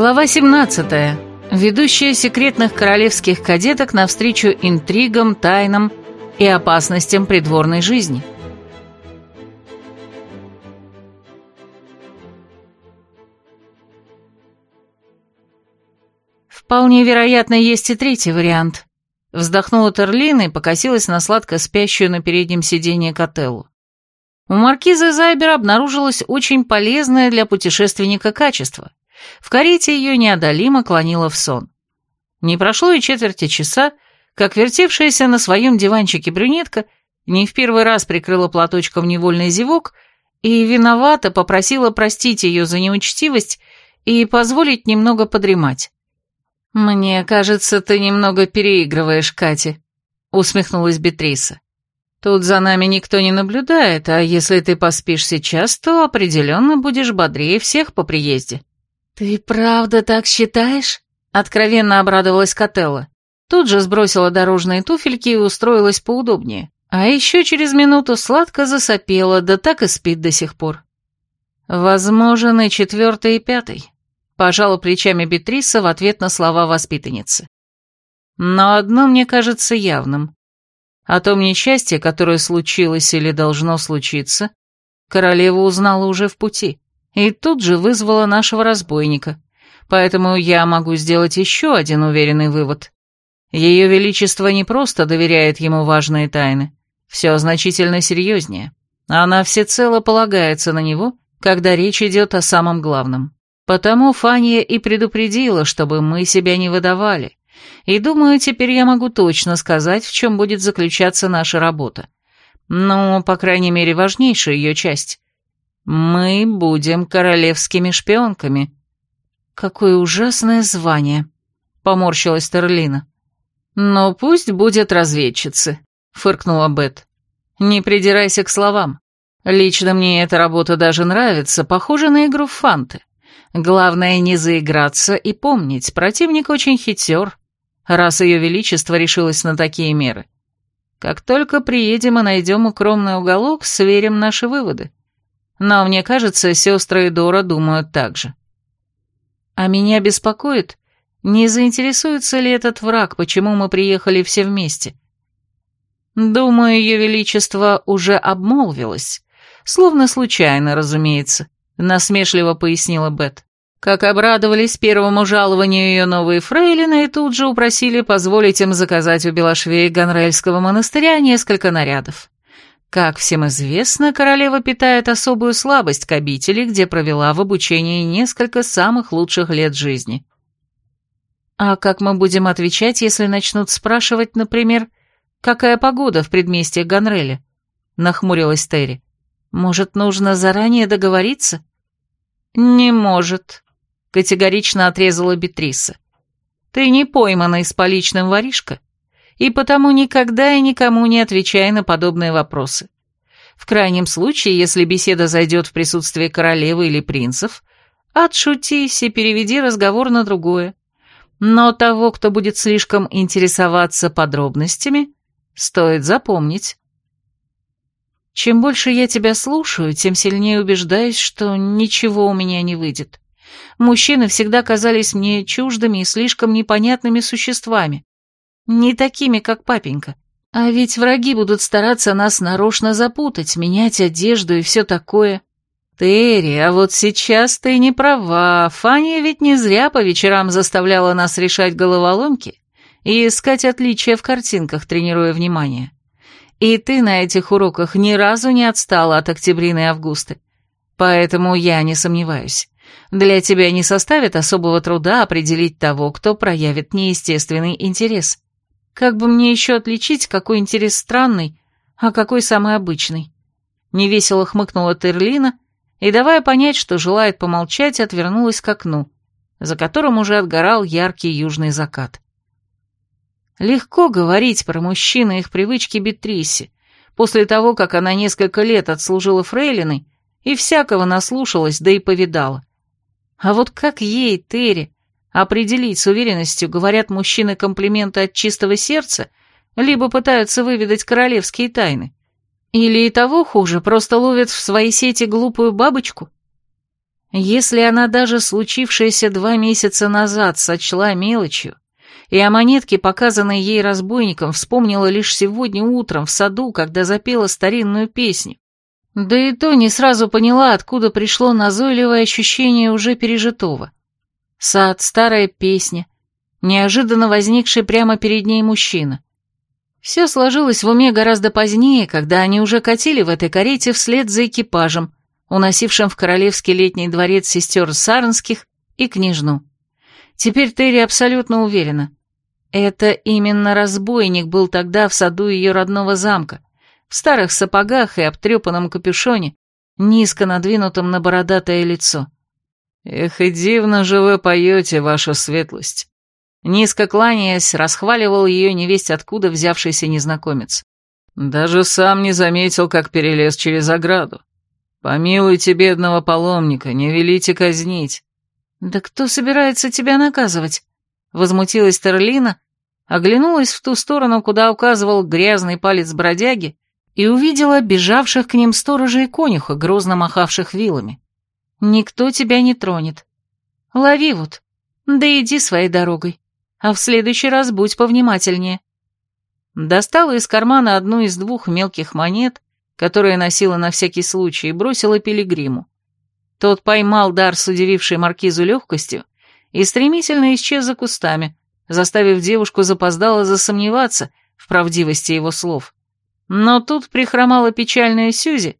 Глава 17. Ведущая секретных королевских кадеток навстречу интригам, тайнам и опасностям придворной жизни. Вполне вероятно, есть и третий вариант. Вздохнула Терлина и покосилась на сладко спящую на переднем сиденье Котеллу. У маркизы Зайбер обнаружилось очень полезное для путешественника качество. В карете ее неодолимо клонило в сон. Не прошло и четверти часа, как вертевшаяся на своем диванчике брюнетка не в первый раз прикрыла платочком невольный зевок и виновато попросила простить ее за неучтивость и позволить немного подремать. «Мне кажется, ты немного переигрываешь, Катя», — усмехнулась Бетриса. «Тут за нами никто не наблюдает, а если ты поспишь сейчас, то определенно будешь бодрее всех по приезде». «Ты правда так считаешь?» — откровенно обрадовалась Котелла. Тут же сбросила дорожные туфельки и устроилась поудобнее. А еще через минуту сладко засопела, да так и спит до сих пор. Возможен и четвертый, и пятый пожала плечами Бетриса в ответ на слова воспитанницы. Но одно мне кажется явным. О том несчастье, которое случилось или должно случиться, королева узнала уже в пути и тут же вызвала нашего разбойника, поэтому я могу сделать еще один уверенный вывод. Ее Величество не просто доверяет ему важные тайны, все значительно серьезнее. Она всецело полагается на него, когда речь идет о самом главном. Потому Фания и предупредила, чтобы мы себя не выдавали. И думаю, теперь я могу точно сказать, в чем будет заключаться наша работа. Ну, по крайней мере, важнейшая ее часть. Мы будем королевскими шпионками. Какое ужасное звание, поморщилась Терлина. Но пусть будет разведчицы, фыркнула Бет. Не придирайся к словам. Лично мне эта работа даже нравится, похоже на игру в фанты. Главное не заиграться и помнить, противник очень хитер, раз ее величество решилось на такие меры. Как только приедем и найдем укромный уголок, сверим наши выводы. Но мне кажется, сестры и Дора думают так же. А меня беспокоит, не заинтересуется ли этот враг, почему мы приехали все вместе. Думаю, ее величество уже обмолвилось, словно случайно, разумеется насмешливо пояснила Бет. Как обрадовались первому жалованию ее новые фрейлины и тут же упросили позволить им заказать у Белошвея Гонрельского монастыря несколько нарядов. Как всем известно, королева питает особую слабость к обители, где провела в обучении несколько самых лучших лет жизни. А как мы будем отвечать, если начнут спрашивать, например, какая погода в предместье Гонреля? Нахмурилась Терри. Может, нужно заранее договориться? «Не может», — категорично отрезала Бетриса. «Ты не пойманный с поличным воришка, и потому никогда и никому не отвечай на подобные вопросы. В крайнем случае, если беседа зайдет в присутствие королевы или принцев, отшутись и переведи разговор на другое. Но того, кто будет слишком интересоваться подробностями, стоит запомнить. Чем больше я тебя слушаю, тем сильнее убеждаюсь, что ничего у меня не выйдет. Мужчины всегда казались мне чуждыми и слишком непонятными существами. Не такими, как папенька. А ведь враги будут стараться нас нарочно запутать, менять одежду и все такое. Терри, а вот сейчас ты не права. Фанни ведь не зря по вечерам заставляла нас решать головоломки и искать отличия в картинках, тренируя внимание. И ты на этих уроках ни разу не отстала от Октябрины и Августы. Поэтому я не сомневаюсь. Для тебя не составит особого труда определить того, кто проявит неестественный интерес. Как бы мне еще отличить, какой интерес странный, а какой самый обычный? Невесело хмыкнула Терлина и, давая понять, что желает помолчать, отвернулась к окну, за которым уже отгорал яркий южный закат. Легко говорить про мужчин и их привычки Бетрисе, после того, как она несколько лет отслужила фрейлиной и всякого наслушалась, да и повидала. А вот как ей, Терри, определить с уверенностью, говорят мужчины комплименты от чистого сердца либо пытаются выведать королевские тайны. Или и того хуже, просто ловят в свои сети глупую бабочку. Если она даже случившееся два месяца назад сочла мелочью, и о монетке, показанной ей разбойником, вспомнила лишь сегодня утром в саду, когда запела старинную песню, да и то не сразу поняла, откуда пришло назойливое ощущение уже пережитого. Сад, старая песня, неожиданно возникший прямо перед ней мужчина. Все сложилось в уме гораздо позднее, когда они уже катили в этой карете вслед за экипажем, уносившим в королевский летний дворец сестер Сарнских и княжну. Теперь Терри абсолютно уверена. Это именно разбойник был тогда в саду ее родного замка, в старых сапогах и обтрепанном капюшоне, низко надвинутом на бородатое лицо. «Эх, и дивно же вы поете, ваша светлость!» Низко кланяясь, расхваливал ее невесть откуда взявшийся незнакомец. «Даже сам не заметил, как перелез через ограду. Помилуйте бедного паломника, не велите казнить». «Да кто собирается тебя наказывать?» Возмутилась Терлина, оглянулась в ту сторону, куда указывал грязный палец бродяги, и увидела бежавших к ним сторожа и конюха, грозно махавших вилами. «Никто тебя не тронет. Лови вот, да иди своей дорогой, а в следующий раз будь повнимательнее». Достала из кармана одну из двух мелких монет, которые носила на всякий случай, и бросила пилигриму. Тот поймал дар с удивившей маркизу легкостью и стремительно исчез за кустами, заставив девушку запоздало засомневаться в правдивости его слов. Но тут прихромала печальная Сюзи,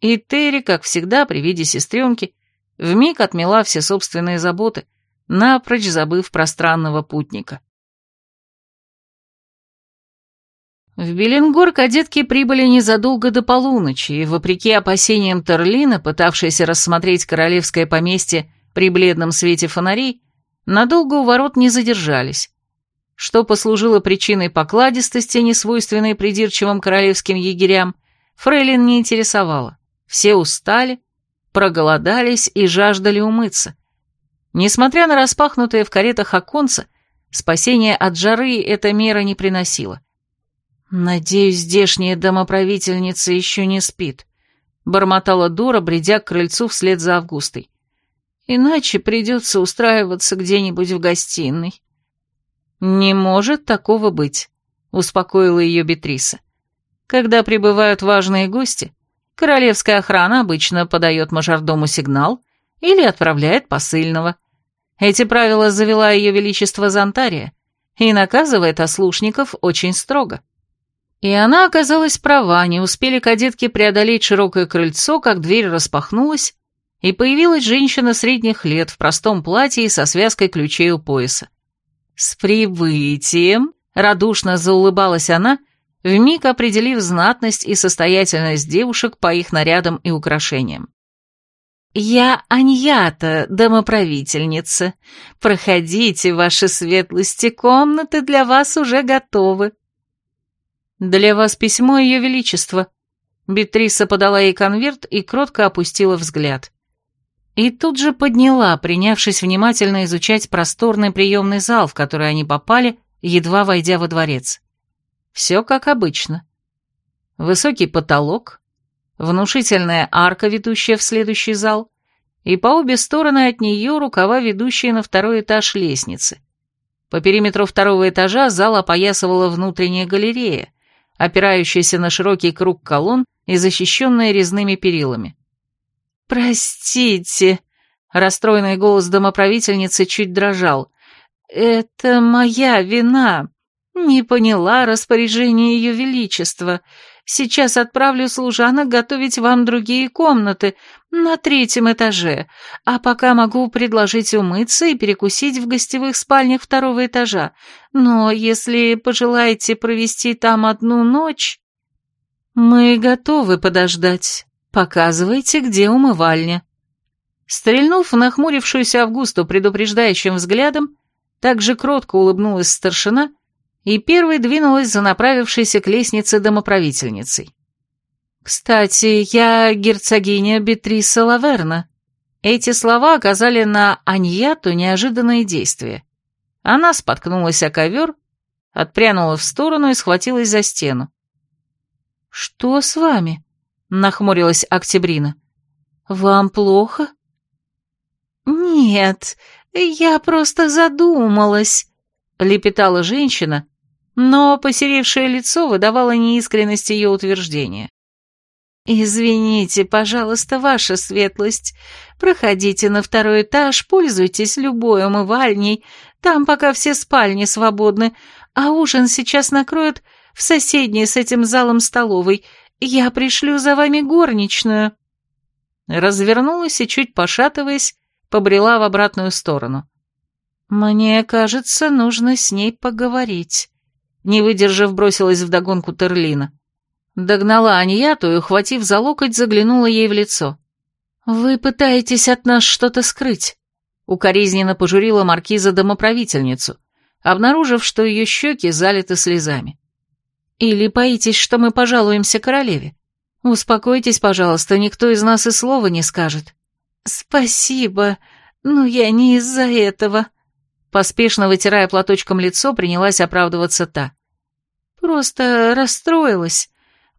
и Терри, как всегда, при виде сестренки, вмиг отмела все собственные заботы, напрочь забыв про странного путника. В Беленгор кадетки прибыли незадолго до полуночи, и, вопреки опасениям Терлина, пытавшейся рассмотреть королевское поместье при бледном свете фонарей, надолго у ворот не задержались, что послужило причиной покладистости, несвойственной придирчивым королевским егерям, Фрейлин не интересовало. Все устали, проголодались и жаждали умыться. Несмотря на распахнутые в каретах оконца, спасение от жары эта мера не приносила. «Надеюсь, здешняя домоправительница еще не спит», — бормотала Дора, бредя к крыльцу вслед за Августой. «Иначе придется устраиваться где-нибудь в гостиной». «Не может такого быть», — успокоила ее Бетриса. «Когда прибывают важные гости, королевская охрана обычно подает мажордому сигнал или отправляет посыльного. Эти правила завела ее величество Зонтария и наказывает ослушников очень строго». И она оказалась права, не успели кадетки преодолеть широкое крыльцо, как дверь распахнулась, и появилась женщина средних лет в простом платье и со связкой ключей у пояса. «С прибытием!» — радушно заулыбалась она, вмиг определив знатность и состоятельность девушек по их нарядам и украшениям. «Я Аньята, домоправительница. Проходите, ваши светлости, комнаты для вас уже готовы». «Для вас письмо Ее Величества». Бетриса подала ей конверт и кротко опустила взгляд. И тут же подняла, принявшись внимательно изучать просторный приемный зал, в который они попали, едва войдя во дворец. Все как обычно. Высокий потолок, внушительная арка, ведущая в следующий зал, и по обе стороны от нее рукава, ведущие на второй этаж лестницы. По периметру второго этажа зал опоясывала внутренняя галерея, опирающаяся на широкий круг колонн и защищенная резными перилами. «Простите», — расстроенный голос домоправительницы чуть дрожал, — «это моя вина. Не поняла распоряжение Ее Величества. Сейчас отправлю служанок готовить вам другие комнаты на третьем этаже, а пока могу предложить умыться и перекусить в гостевых спальнях второго этажа. Но если пожелаете провести там одну ночь...» «Мы готовы подождать», «Показывайте, где умывальня». Стрельнув нахмурившуюся Августу предупреждающим взглядом, также кротко улыбнулась старшина и первой двинулась за направившейся к лестнице домоправительницей. «Кстати, я герцогиня Бетриса Лаверна». Эти слова оказали на Аньяту неожиданное действие. Она споткнулась о ковер, Отпрянула в сторону и схватилась за стену. «Что с вами?» — нахмурилась Октябрина. «Вам плохо?» «Нет, я просто задумалась», — лепетала женщина, но посеревшее лицо выдавало неискренность ее утверждения. «Извините, пожалуйста, ваша светлость. Проходите на второй этаж, пользуйтесь любой умывальней. Там пока все спальни свободны, а ужин сейчас накроют в соседней с этим залом столовой. Я пришлю за вами горничную». Развернулась и, чуть пошатываясь, побрела в обратную сторону. «Мне кажется, нужно с ней поговорить». Не выдержав, бросилась вдогонку Терлина. Догнала Аньяту и, ухватив за локоть, заглянула ей в лицо. «Вы пытаетесь от нас что-то скрыть», — укоризненно пожурила маркиза домоправительницу, обнаружив, что ее щеки залиты слезами. «Или боитесь, что мы пожалуемся королеве? Успокойтесь, пожалуйста, никто из нас и слова не скажет». «Спасибо, но я не из-за этого», — поспешно вытирая платочком лицо, принялась оправдываться та. Просто расстроилась.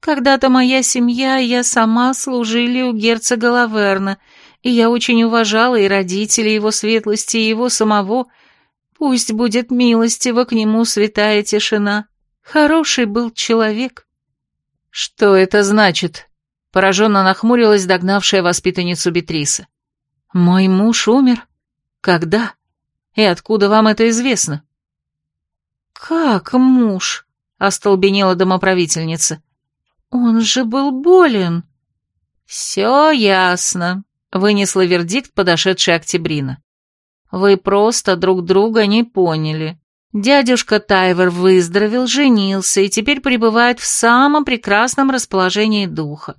Когда-то моя семья и я сама служили у герцога Лаверна, и я очень уважала и родителей его светлости, и его самого. Пусть будет милостива к нему святая тишина. Хороший был человек. Что это значит? Пораженно нахмурилась догнавшая воспитанницу Бетриса. Мой муж умер? Когда? И откуда вам это известно? Как муж? остолбенела домоправительница. «Он же был болен». «Все ясно», — вынесла вердикт подошедшая Октябрина. «Вы просто друг друга не поняли. Дядюшка Тайвер выздоровел, женился и теперь пребывает в самом прекрасном расположении духа.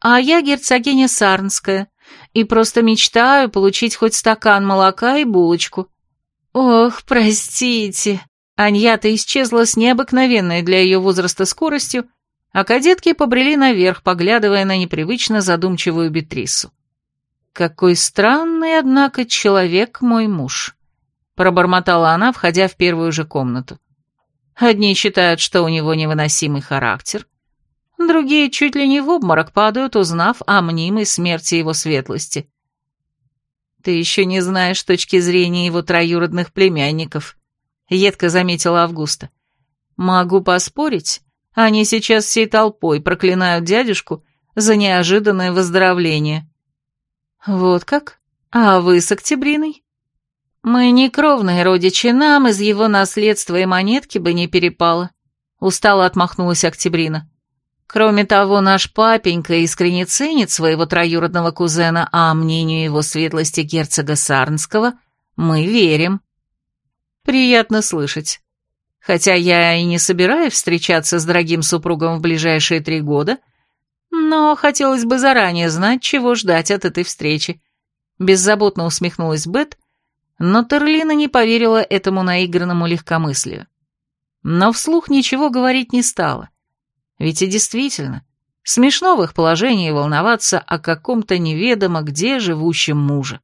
А я герцогиня Сарнская и просто мечтаю получить хоть стакан молока и булочку». «Ох, простите», Аньята исчезла с необыкновенной для ее возраста скоростью, а кадетки побрели наверх, поглядывая на непривычно задумчивую Бетрису. «Какой странный, однако, человек мой муж», — пробормотала она, входя в первую же комнату. «Одни считают, что у него невыносимый характер, другие чуть ли не в обморок падают, узнав о мнимой смерти его светлости. Ты еще не знаешь точки зрения его троюродных племянников», — едко заметила Августа. «Могу поспорить, они сейчас всей толпой проклинают дядюшку за неожиданное выздоровление». «Вот как? А вы с Октябриной?» «Мы не кровные родичи, нам из его наследства и монетки бы не перепало», — устало отмахнулась Октябрина. «Кроме того, наш папенька искренне ценит своего троюродного кузена, а мнению его светлости герцога Сарнского мы верим». Приятно слышать. Хотя я и не собираюсь встречаться с дорогим супругом в ближайшие три года, но хотелось бы заранее знать, чего ждать от этой встречи. Беззаботно усмехнулась Бет, но Терлина не поверила этому наигранному легкомыслию. Но вслух ничего говорить не стала. Ведь и действительно, смешно в их положении волноваться о каком-то неведомо где живущем муже.